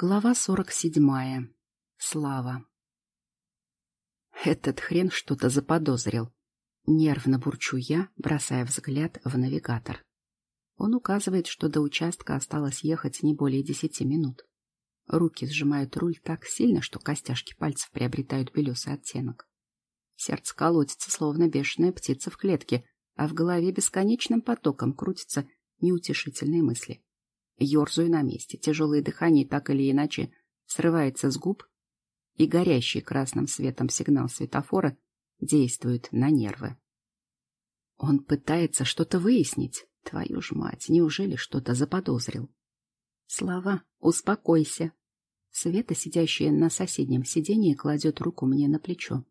Глава сорок седьмая. Слава. Этот хрен что-то заподозрил. Нервно бурчу я, бросая взгляд в навигатор. Он указывает, что до участка осталось ехать не более десяти минут. Руки сжимают руль так сильно, что костяшки пальцев приобретают белесый оттенок. Сердце колотится, словно бешеная птица в клетке, а в голове бесконечным потоком крутятся неутешительные мысли. Ёрзаю на месте, тяжелое дыхание так или иначе срывается с губ, и горящий красным светом сигнал светофора действует на нервы. Он пытается что-то выяснить. Твою ж мать, неужели что-то заподозрил? Слава, успокойся. Света, сидящая на соседнем сиденье, кладет руку мне на плечо.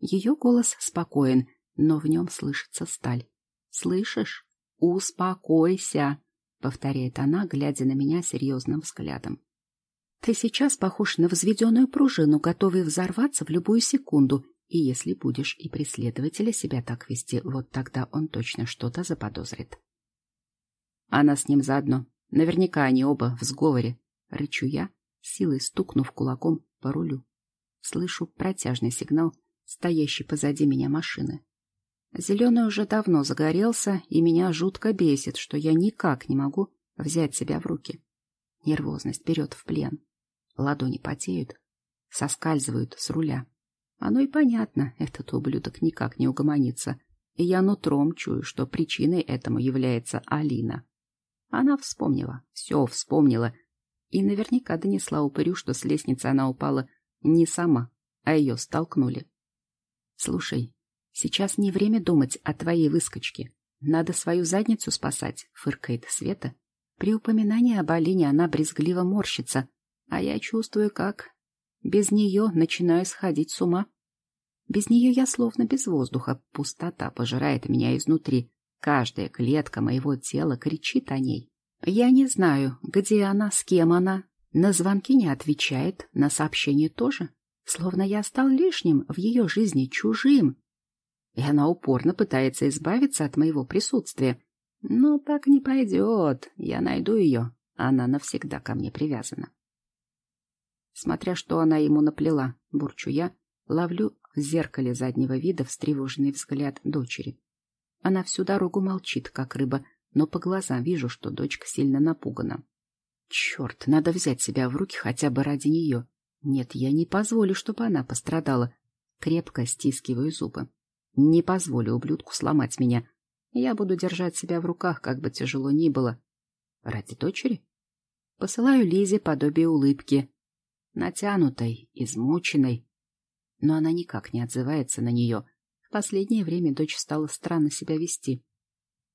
Ее голос спокоен, но в нем слышится сталь. Слышишь? Успокойся повторяет она, глядя на меня серьезным взглядом. Ты сейчас похож на взведенную пружину, готовый взорваться в любую секунду, и если будешь и преследователя себя так вести, вот тогда он точно что-то заподозрит. Она с ним заодно. Наверняка они оба в сговоре. Рычу я, силой стукнув кулаком по рулю. Слышу протяжный сигнал стоящей позади меня машины. Зеленый уже давно загорелся, и меня жутко бесит, что я никак не могу взять себя в руки. Нервозность берет в плен. Ладони потеют, соскальзывают с руля. Оно и понятно, этот ублюдок никак не угомонится. И я нутром чую, что причиной этому является Алина. Она вспомнила, все вспомнила, и наверняка донесла упырю, что с лестницы она упала не сама, а ее столкнули. Слушай, Сейчас не время думать о твоей выскочке. Надо свою задницу спасать, фыркает Света. При упоминании об Алине она брезгливо морщится, а я чувствую, как без нее начинаю сходить с ума. Без нее я словно без воздуха, пустота пожирает меня изнутри. Каждая клетка моего тела кричит о ней. Я не знаю, где она, с кем она. На звонки не отвечает, на сообщения тоже. Словно я стал лишним в ее жизни, чужим, и она упорно пытается избавиться от моего присутствия. Но так не пойдет. Я найду ее. Она навсегда ко мне привязана. Смотря что она ему наплела, бурчу я, ловлю в зеркале заднего вида встревоженный взгляд дочери. Она всю дорогу молчит, как рыба, но по глазам вижу, что дочка сильно напугана. Черт, надо взять себя в руки хотя бы ради нее. Нет, я не позволю, чтобы она пострадала. Крепко стискиваю зубы. Не позволю ублюдку сломать меня. Я буду держать себя в руках, как бы тяжело ни было. Ради дочери? Посылаю Лизе подобие улыбки. Натянутой, измученной. Но она никак не отзывается на нее. В последнее время дочь стала странно себя вести.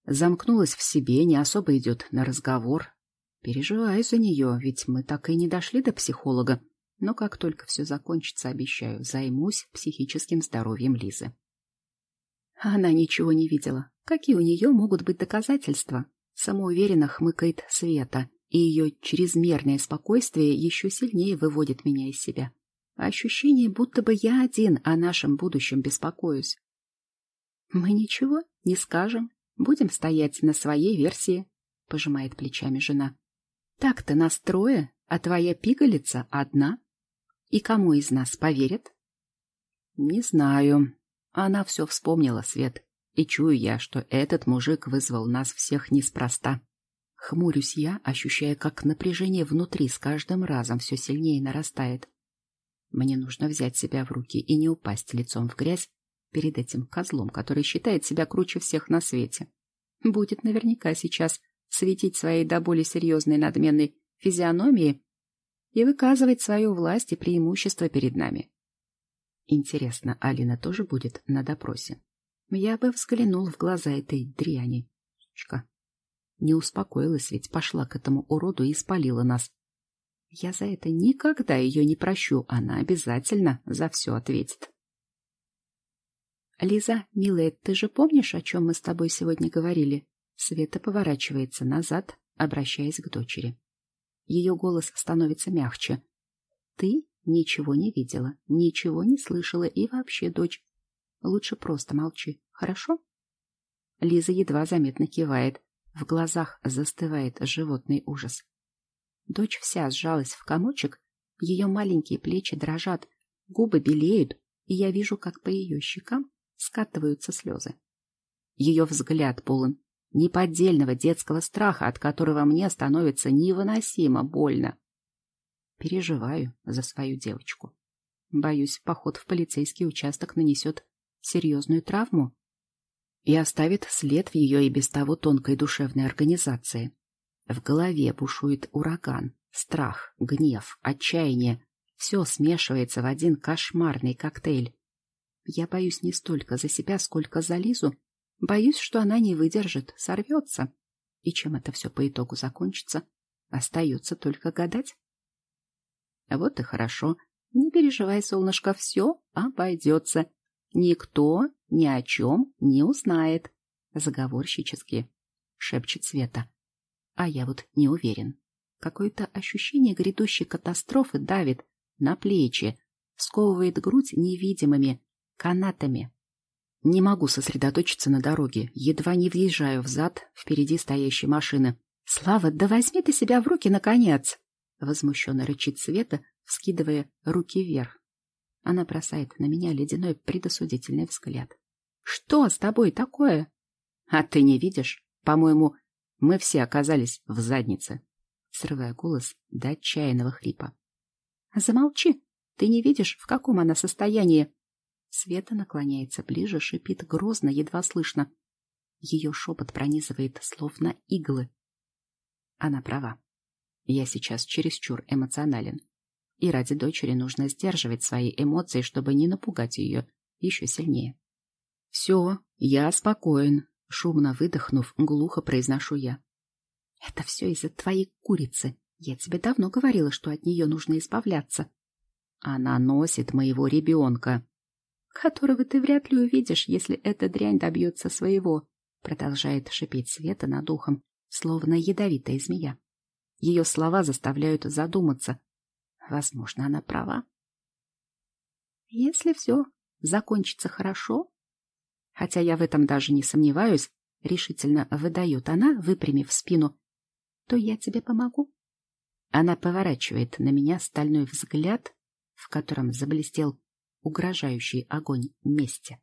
Замкнулась в себе, не особо идет на разговор. Переживаю за нее, ведь мы так и не дошли до психолога. Но как только все закончится, обещаю, займусь психическим здоровьем Лизы. Она ничего не видела. Какие у нее могут быть доказательства? Самоуверенно хмыкает Света, и ее чрезмерное спокойствие еще сильнее выводит меня из себя. Ощущение, будто бы я один о нашем будущем беспокоюсь. «Мы ничего не скажем, будем стоять на своей версии», — пожимает плечами жена. «Так-то нас трое, а твоя пигалица одна. И кому из нас поверят?» «Не знаю», она все вспомнила, Свет, и чую я, что этот мужик вызвал нас всех неспроста. Хмурюсь я, ощущая, как напряжение внутри с каждым разом все сильнее нарастает. Мне нужно взять себя в руки и не упасть лицом в грязь перед этим козлом, который считает себя круче всех на свете. Будет наверняка сейчас светить своей до боли серьезной надменной физиономией и выказывать свою власть и преимущество перед нами. Интересно, Алина тоже будет на допросе? Я бы взглянул в глаза этой дряни. Сучка. Не успокоилась ведь, пошла к этому уроду и спалила нас. Я за это никогда ее не прощу, она обязательно за все ответит. Лиза, милая, ты же помнишь, о чем мы с тобой сегодня говорили? Света поворачивается назад, обращаясь к дочери. Ее голос становится мягче. Ты Ничего не видела, ничего не слышала и вообще, дочь, лучше просто молчи, хорошо? Лиза едва заметно кивает, в глазах застывает животный ужас. Дочь вся сжалась в комочек, ее маленькие плечи дрожат, губы белеют, и я вижу, как по ее щекам скатываются слезы. Ее взгляд полон неподдельного детского страха, от которого мне становится невыносимо больно. Переживаю за свою девочку. Боюсь, поход в полицейский участок нанесет серьезную травму и оставит след в ее и без того тонкой душевной организации. В голове бушует ураган, страх, гнев, отчаяние. Все смешивается в один кошмарный коктейль. Я боюсь не столько за себя, сколько за Лизу. Боюсь, что она не выдержит, сорвется. И чем это все по итогу закончится, остается только гадать. Вот и хорошо. Не переживай, солнышко, все обойдется. Никто ни о чем не узнает. Заговорщически шепчет Света. А я вот не уверен. Какое-то ощущение грядущей катастрофы давит на плечи, сковывает грудь невидимыми канатами. Не могу сосредоточиться на дороге, едва не въезжаю в зад впереди стоящей машины. «Слава, да возьми ты себя в руки, наконец!» Возмущенно рычит Света, вскидывая руки вверх. Она бросает на меня ледяной предосудительный взгляд. «Что с тобой такое?» «А ты не видишь? По-моему, мы все оказались в заднице», срывая голос до отчаянного хрипа. «Замолчи! Ты не видишь, в каком она состоянии?» Света наклоняется ближе, шипит грозно, едва слышно. Ее шепот пронизывает, словно иглы. Она права. Я сейчас чересчур эмоционален. И ради дочери нужно сдерживать свои эмоции, чтобы не напугать ее еще сильнее. «Все, я спокоен», — шумно выдохнув, глухо произношу я. «Это все из-за твоей курицы. Я тебе давно говорила, что от нее нужно избавляться». «Она носит моего ребенка», которого ты вряд ли увидишь, если эта дрянь добьется своего», продолжает шипеть Света над ухом, словно ядовитая змея. Ее слова заставляют задуматься. Возможно, она права. Если все закончится хорошо, хотя я в этом даже не сомневаюсь, решительно выдает она, выпрямив спину, то я тебе помогу. Она поворачивает на меня стальной взгляд, в котором заблестел угрожающий огонь мести.